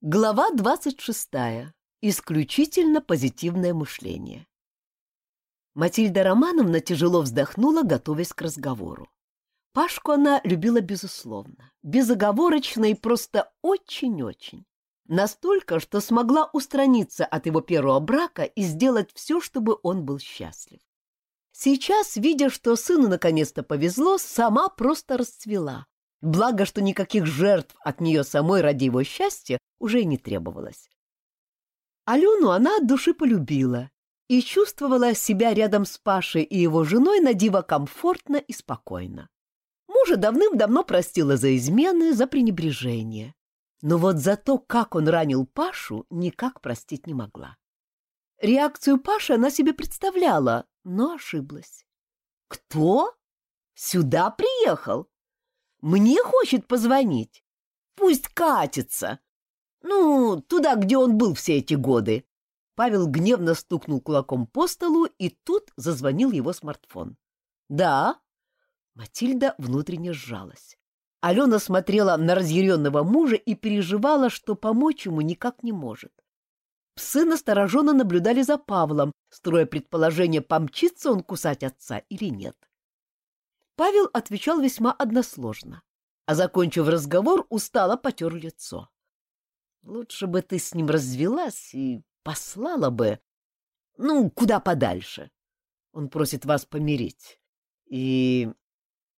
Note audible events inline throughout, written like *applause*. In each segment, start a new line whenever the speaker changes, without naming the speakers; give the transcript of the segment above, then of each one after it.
Глава 26. Исключительно позитивное мышление. Матильда Романовна тяжело вздохнула, готовясь к разговору. Пашку она любила безусловно, безоговорочно и просто очень-очень. Настолько, что смогла устраниться от его первого брака и сделать все, чтобы он был счастлив. Сейчас, видя, что сыну наконец-то повезло, сама просто расцвела, Благо, что никаких жертв от нее самой ради его счастья уже и не требовалось. Алену она от души полюбила и чувствовала себя рядом с Пашей и его женой на диво комфортно и спокойно. Мужа давным-давно простила за измены, за пренебрежение. Но вот за то, как он ранил Пашу, никак простить не могла. Реакцию Паши она себе представляла, но ошиблась. «Кто? Сюда приехал?» Мне хочет позвонить. Пусть катится. Ну, туда, где он был все эти годы. Павел гневно стукнул кулаком по столу, и тут зазвонил его смартфон. «Да?» Матильда внутренне сжалась. Алена смотрела на разъяренного мужа и переживала, что помочь ему никак не может. Псы настороженно наблюдали за Павлом, строя предположение, помчится он кусать отца или нет. Павел отвечал весьма односложно, а, закончив разговор, устало потер лицо. «Лучше бы ты с ним развелась и послала бы, ну, куда подальше. Он просит вас помирить. И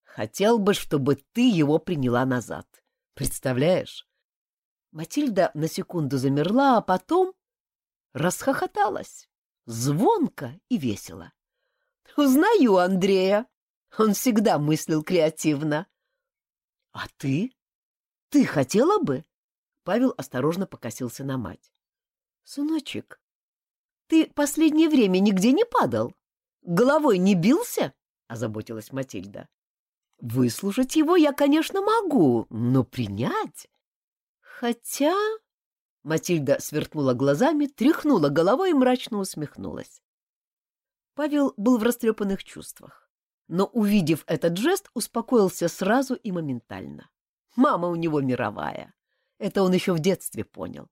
хотел бы, чтобы ты его приняла назад. Представляешь?» Матильда на секунду замерла, а потом расхохоталась, звонко и весело. «Узнаю Андрея!» Он всегда мыслил креативно. — А ты? Ты хотела бы? Павел осторожно покосился на мать. — Сыночек, ты последнее время нигде не падал? Головой не бился? — озаботилась Матильда. — Выслушать его я, конечно, могу, но принять... Хотя... Матильда сверкнула глазами, тряхнула головой и мрачно усмехнулась. Павел был в растрепанных чувствах но, увидев этот жест, успокоился сразу и моментально. Мама у него мировая. Это он еще в детстве понял.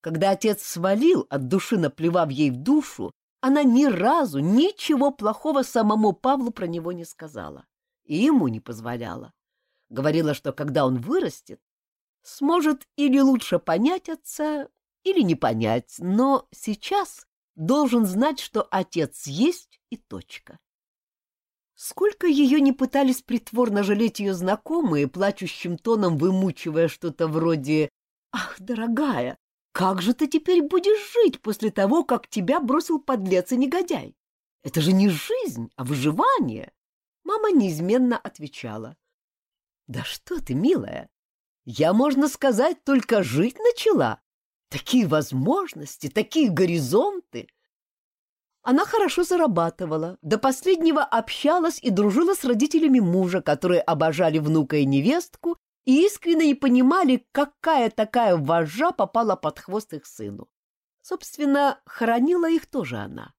Когда отец свалил, от души наплевав ей в душу, она ни разу ничего плохого самому Павлу про него не сказала и ему не позволяла. Говорила, что когда он вырастет, сможет или лучше понять отца, или не понять, но сейчас должен знать, что отец есть и точка. Сколько ее не пытались притворно жалеть ее знакомые, плачущим тоном вымучивая что-то вроде «Ах, дорогая, как же ты теперь будешь жить после того, как тебя бросил подлец и негодяй? Это же не жизнь, а выживание!» Мама неизменно отвечала. «Да что ты, милая, я, можно сказать, только жить начала. Такие возможности, такие горизонты. Она хорошо зарабатывала, до последнего общалась и дружила с родителями мужа, которые обожали внука и невестку и искренне не понимали, какая такая вожжа попала под хвост их сыну. Собственно, хоронила их тоже она.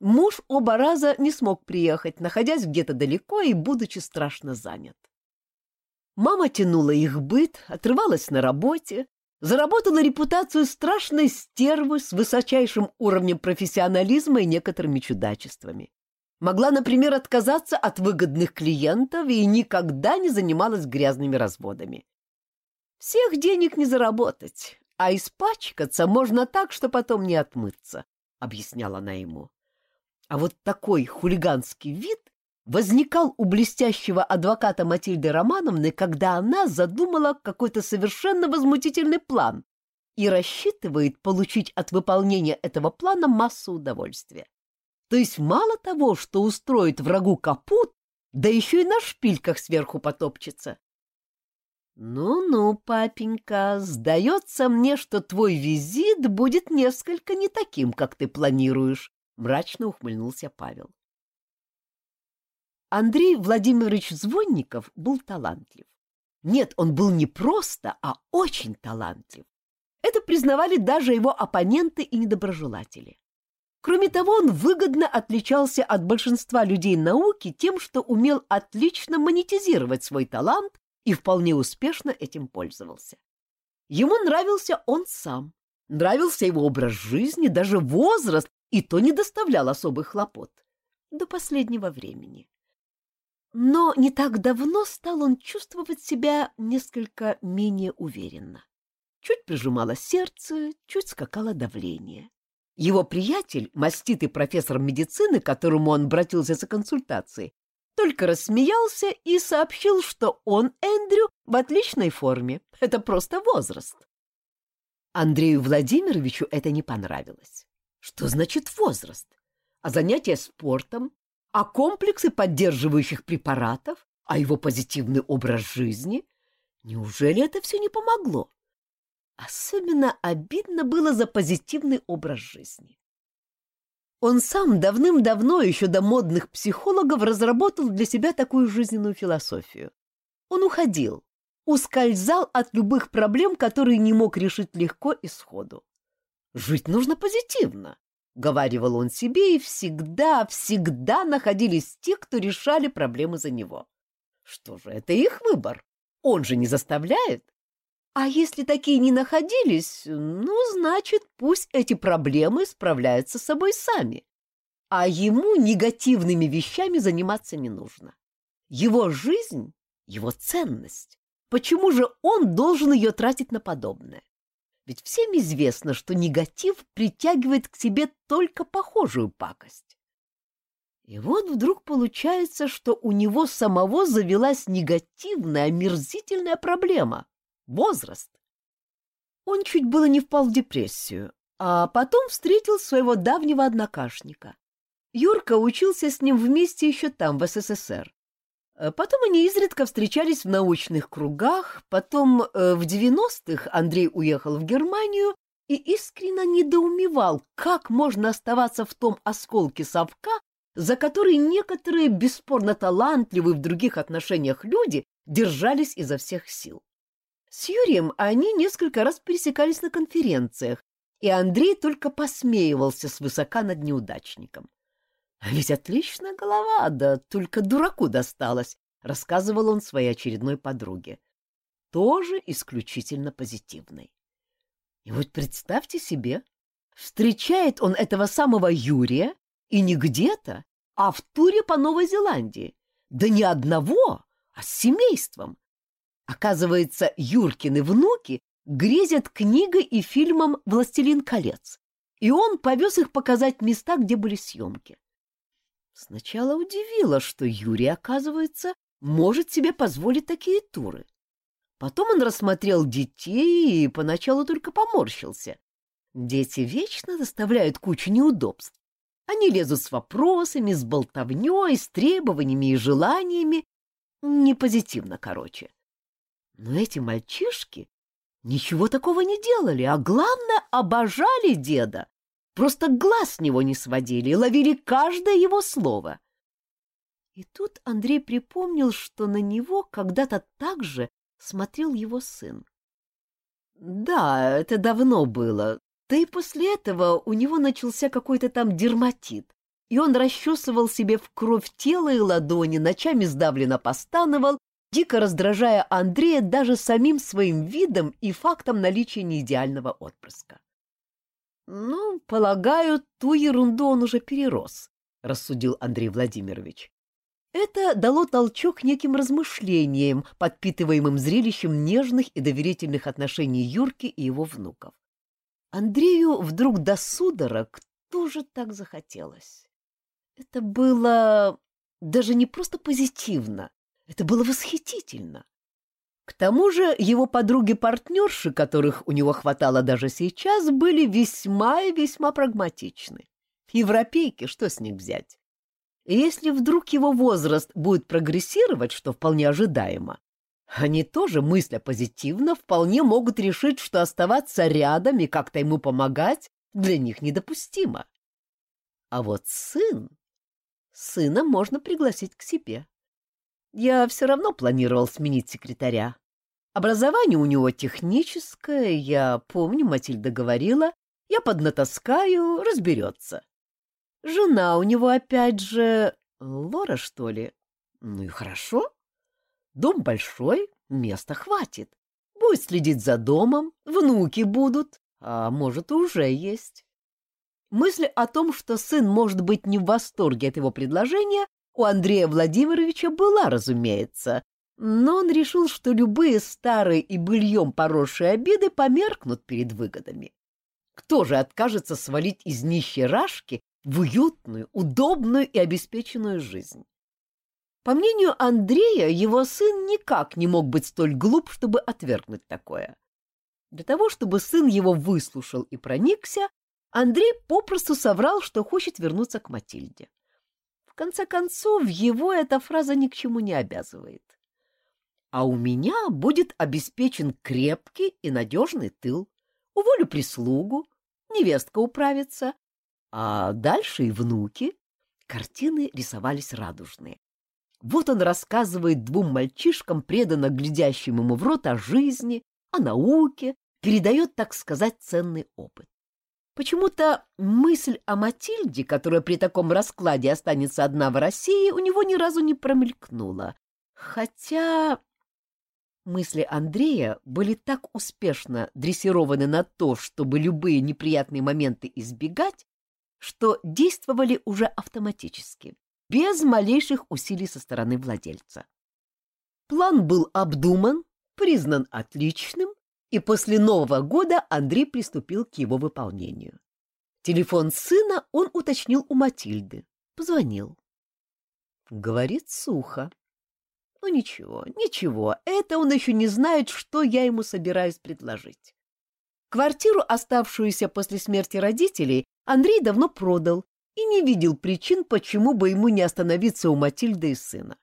Муж оба раза не смог приехать, находясь где-то далеко и будучи страшно занят. Мама тянула их быт, отрывалась на работе, заработала репутацию страшной стервы с высочайшим уровнем профессионализма и некоторыми чудачествами. Могла, например, отказаться от выгодных клиентов и никогда не занималась грязными разводами. Всех денег не заработать, а испачкаться можно так, что потом не отмыться, — объясняла она ему. А вот такой хулиганский вид возникал у блестящего адвоката Матильды Романовны, когда она задумала какой-то совершенно возмутительный план и рассчитывает получить от выполнения этого плана массу удовольствия. То есть мало того, что устроит врагу капут, да еще и на шпильках сверху потопчется. «Ну-ну, папенька, сдается мне, что твой визит будет несколько не таким, как ты планируешь», — мрачно ухмыльнулся Павел. Андрей Владимирович Звонников был талантлив. Нет, он был не просто, а очень талантлив. Это признавали даже его оппоненты и недоброжелатели. Кроме того, он выгодно отличался от большинства людей науки тем, что умел отлично монетизировать свой талант и вполне успешно этим пользовался. Ему нравился он сам, нравился его образ жизни, даже возраст, и то не доставлял особых хлопот. До последнего времени. Но не так давно стал он чувствовать себя несколько менее уверенно. Чуть прижимало сердце, чуть скакало давление. Его приятель, маститый профессор медицины, к которому он обратился за консультацией, только рассмеялся и сообщил, что он, Эндрю, в отличной форме. Это просто возраст. Андрею Владимировичу это не понравилось. Что значит возраст? А занятия спортом? А комплексы поддерживающих препаратов? А его позитивный образ жизни? Неужели это все не помогло? Особенно обидно было за позитивный образ жизни. Он сам давным-давно, еще до модных психологов, разработал для себя такую жизненную философию. Он уходил, ускользал от любых проблем, которые не мог решить легко и сходу. «Жить нужно позитивно», — говаривал он себе, и всегда, всегда находились те, кто решали проблемы за него. Что же, это их выбор. Он же не заставляет. А если такие не находились, ну, значит, пусть эти проблемы справляются с собой сами. А ему негативными вещами заниматься не нужно. Его жизнь — его ценность. Почему же он должен ее тратить на подобное? Ведь всем известно, что негатив притягивает к себе только похожую пакость. И вот вдруг получается, что у него самого завелась негативная, омерзительная проблема возраст. Он чуть было не впал в депрессию, а потом встретил своего давнего однокашника. Юрка учился с ним вместе еще там, в СССР. Э, потом они изредка встречались в научных кругах, потом э, в 90-х Андрей уехал в Германию и искренне недоумевал, как можно оставаться в том осколке совка, за который некоторые бесспорно талантливые в других отношениях люди держались изо всех сил. С Юрием они несколько раз пересекались на конференциях, и Андрей только посмеивался свысока над неудачником. «А ведь отличная голова, да только дураку досталась», — рассказывал он своей очередной подруге. Тоже исключительно позитивной. И вот представьте себе, встречает он этого самого Юрия и не где-то, а в туре по Новой Зеландии. Да не одного, а с семейством. Оказывается, Юркины внуки грезят книгой и фильмом «Властелин колец», и он повез их показать места, где были съемки. Сначала удивило, что Юрий, оказывается, может себе позволить такие туры. Потом он рассмотрел детей и поначалу только поморщился. Дети вечно доставляют кучу неудобств. Они лезут с вопросами, с болтовней, с требованиями и желаниями. Не позитивно, короче. Но эти мальчишки ничего такого не делали, а главное, обожали деда. Просто глаз с него не сводили и ловили каждое его слово. И тут Андрей припомнил, что на него когда-то так же смотрел его сын. Да, это давно было. Да и после этого у него начался какой-то там дерматит, и он расчесывал себе в кровь тело и ладони, ночами сдавленно постановал дико раздражая Андрея даже самим своим видом и фактом наличия неидеального отпрыска. «Ну, полагаю, ту ерунду он уже перерос», — рассудил Андрей Владимирович. Это дало толчок неким размышлениям, подпитываемым зрелищем нежных и доверительных отношений Юрки и его внуков. Андрею вдруг до судорог тоже так захотелось. Это было даже не просто позитивно, это было восхитительно. К тому же его подруги-партнерши, которых у него хватало даже сейчас, были весьма и весьма прагматичны. Европейки, что с них взять? И если вдруг его возраст будет прогрессировать, что вполне ожидаемо, они тоже, мысля позитивно, вполне могут решить, что оставаться рядом и как-то ему помогать для них недопустимо. А вот сын... Сына можно пригласить к себе. Я все равно планировал сменить секретаря. Образование у него техническое, я помню, Матильда говорила, я поднатаскаю, разберется. Жена у него опять же... Лора, что ли? Ну и хорошо. Дом большой, места хватит. Будет следить за домом, внуки будут, а может, уже есть. Мысль о том, что сын может быть не в восторге от его предложения, у Андрея Владимировича была, разумеется, но он решил, что любые старые и быльем поросшие обиды померкнут перед выгодами. Кто же откажется свалить из нищей рашки в уютную, удобную и обеспеченную жизнь? По мнению Андрея, его сын никак не мог быть столь глуп, чтобы отвергнуть такое. Для того, чтобы сын его выслушал и проникся, Андрей попросту соврал, что хочет вернуться к Матильде. Конце концов, его эта фраза ни к чему не обязывает. А у меня будет обеспечен крепкий и надежный тыл. Уволю прислугу, невестка управится, а дальше и внуки. Картины рисовались радужные. Вот он рассказывает двум мальчишкам, преданно глядящим ему в рот, о жизни, о науке, передает, так сказать, ценный опыт. Почему-то мысль о Матильде, которая при таком раскладе останется одна в России, у него ни разу не промелькнула. Хотя мысли Андрея были так успешно дрессированы на то, чтобы любые неприятные моменты избегать, что действовали уже автоматически, без малейших усилий со стороны владельца. План был обдуман, признан отличным, и после Нового года Андрей приступил к его выполнению. Телефон сына он уточнил у Матильды. Позвонил. Говорит сухо. Ну ничего, ничего, это он еще не знает, что я ему собираюсь предложить. Квартиру, оставшуюся после смерти родителей, Андрей давно продал и не видел причин, почему бы ему не остановиться у Матильды и сына.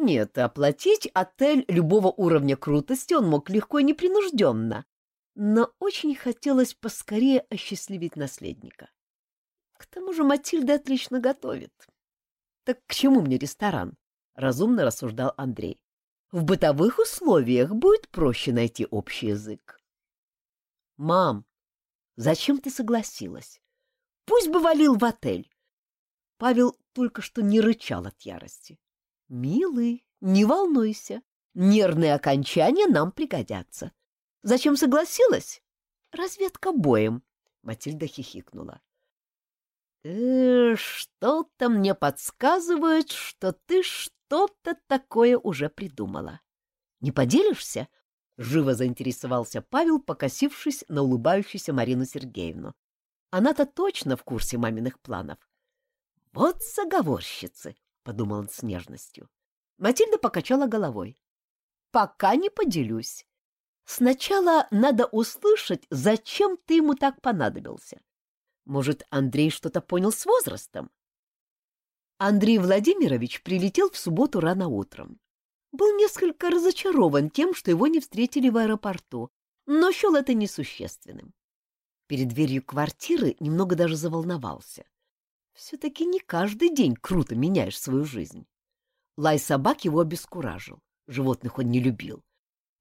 Нет, оплатить отель любого уровня крутости он мог легко и непринужденно, но очень хотелось поскорее осчастливить наследника. К тому же Матильда отлично готовит. Так к чему мне ресторан? Разумно рассуждал Андрей. В бытовых условиях будет проще найти общий язык. Мам, зачем ты согласилась? Пусть бы валил в отель. Павел только что не рычал от ярости. Милый, не волнуйся. Нервные окончания нам пригодятся. Зачем согласилась? Разведка боем. Матильда хихикнула. Э, что-то мне подсказывает, что ты что-то такое уже придумала. Не поделишься? Живо заинтересовался Павел, покосившись на улыбающуюся Марину Сергеевну. Она-то точно в курсе маминых планов. Вот заговорщицы, подумал он с нежностью. Матильда покачала головой. Пока не поделюсь. Сначала надо услышать, зачем ты ему так понадобился. Может, Андрей что-то понял с возрастом? Андрей Владимирович прилетел в субботу рано утром. Был несколько разочарован тем, что его не встретили в аэропорту, но счел это несущественным. Перед дверью квартиры немного даже заволновался. Все-таки не каждый день круто меняешь свою жизнь. Лай собак его обескуражил. Животных он не любил.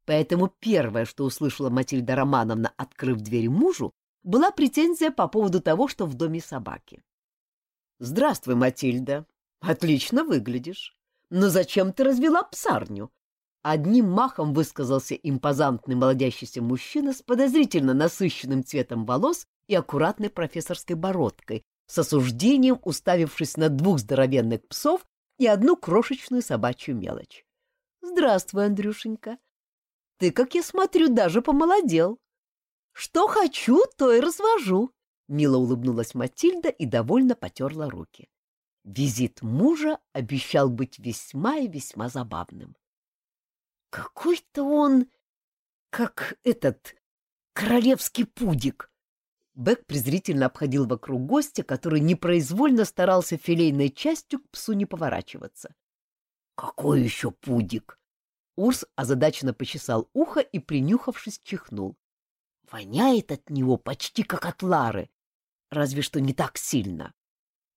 Поэтому первое, что услышала Матильда Романовна, открыв дверь мужу, была претензия по поводу того, что в доме собаки. «Здравствуй, Матильда. Отлично выглядишь. Но зачем ты развела псарню?» Одним махом высказался импозантный молодящийся мужчина с подозрительно насыщенным цветом волос и аккуратной профессорской бородкой, с осуждением уставившись на двух здоровенных псов и одну крошечную собачью мелочь. — Здравствуй, Андрюшенька. Ты, как я смотрю, даже помолодел. Что хочу, то и развожу. Мило улыбнулась Матильда и довольно потерла руки. Визит мужа обещал быть весьма и весьма забавным. Какой-то он, как этот королевский пудик, Бэк презрительно обходил вокруг гостя, который непроизвольно старался филейной частью к псу не поворачиваться. «Какой еще пудик?» Урс озадаченно почесал ухо и, принюхавшись, чихнул. «Воняет от него почти как от Лары, разве что не так сильно».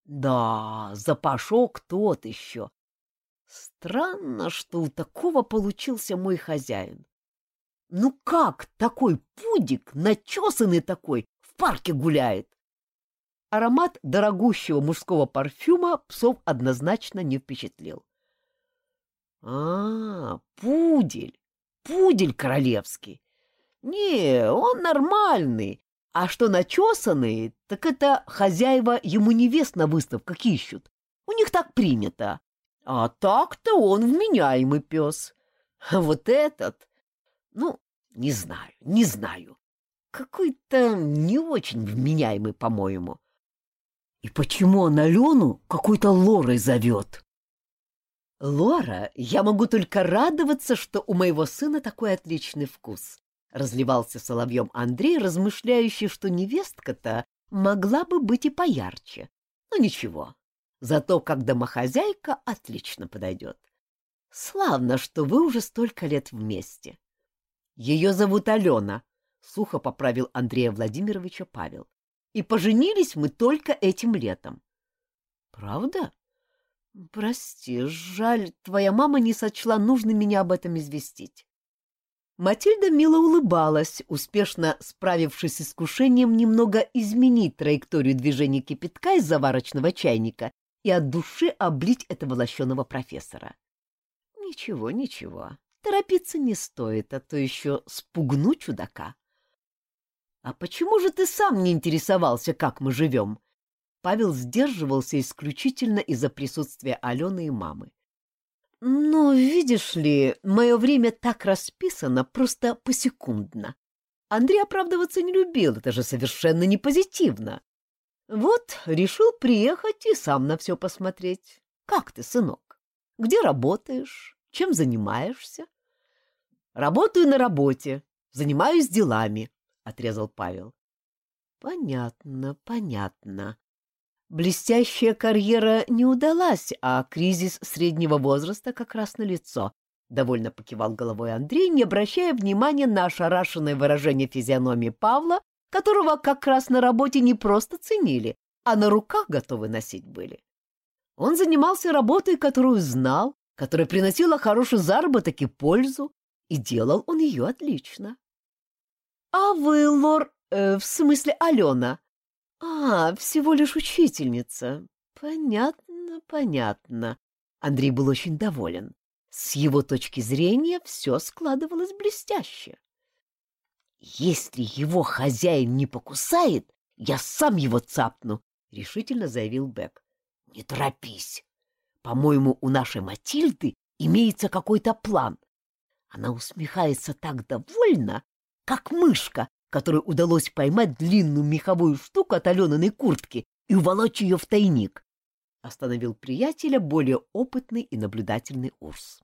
«Да, запашок тот еще. Странно, что у такого получился мой хозяин. Ну как такой пудик, начесанный такой, парке гуляет. Аромат дорогущего мужского парфюма псов однозначно не впечатлил. А, пудель, пудель королевский. Не, он нормальный. А что начесанный, так это хозяева ему невест на выставках ищут. У них так принято. А так-то он вменяемый пес. А *laughs* вот этот... Ну, не знаю, не знаю. Какой-то не очень вменяемый, по-моему. И почему он Алену какой-то Лорой зовет? Лора, я могу только радоваться, что у моего сына такой отличный вкус. Разливался соловьем Андрей, размышляющий, что невестка-то могла бы быть и поярче. Но ничего, зато как домохозяйка отлично подойдет. Славно, что вы уже столько лет вместе. Ее зовут Алена, — сухо поправил Андрея Владимировича Павел. И поженились мы только этим летом. — Правда? Прости, жаль, твоя мама не сочла нужным меня об этом известить. Матильда мило улыбалась, успешно справившись с искушением немного изменить траекторию движения кипятка из заварочного чайника и от души облить этого лощеного профессора. Ничего, ничего, торопиться не стоит, а то еще спугну чудака. — А почему же ты сам не интересовался, как мы живем? Павел сдерживался исключительно из-за присутствия Алены и мамы. «Ну, видишь ли, мое время так расписано, просто посекундно. Андрей оправдываться не любил, это же совершенно не позитивно. Вот, решил приехать и сам на все посмотреть. Как ты, сынок? Где работаешь? Чем занимаешься?» «Работаю на работе, занимаюсь делами», — отрезал Павел. «Понятно, понятно», Блестящая карьера не удалась, а кризис среднего возраста как раз на лицо. Довольно покивал головой Андрей, не обращая внимания на ошарашенное выражение физиономии Павла, которого как раз на работе не просто ценили, а на руках готовы носить были. Он занимался работой, которую знал, которая приносила хороший заработок и пользу, и делал он ее отлично. — А вы, лор, э, в смысле Алена, «А, всего лишь учительница. Понятно, понятно». Андрей был очень доволен. С его точки зрения все складывалось блестяще. «Если его хозяин не покусает, я сам его цапну», — решительно заявил Бек. «Не торопись. По-моему, у нашей Матильды имеется какой-то план. Она усмехается так довольно, как мышка, которой удалось поймать длинную меховую штуку от Алениной куртки и уволочь ее в тайник. Остановил приятеля более опытный и наблюдательный Урс.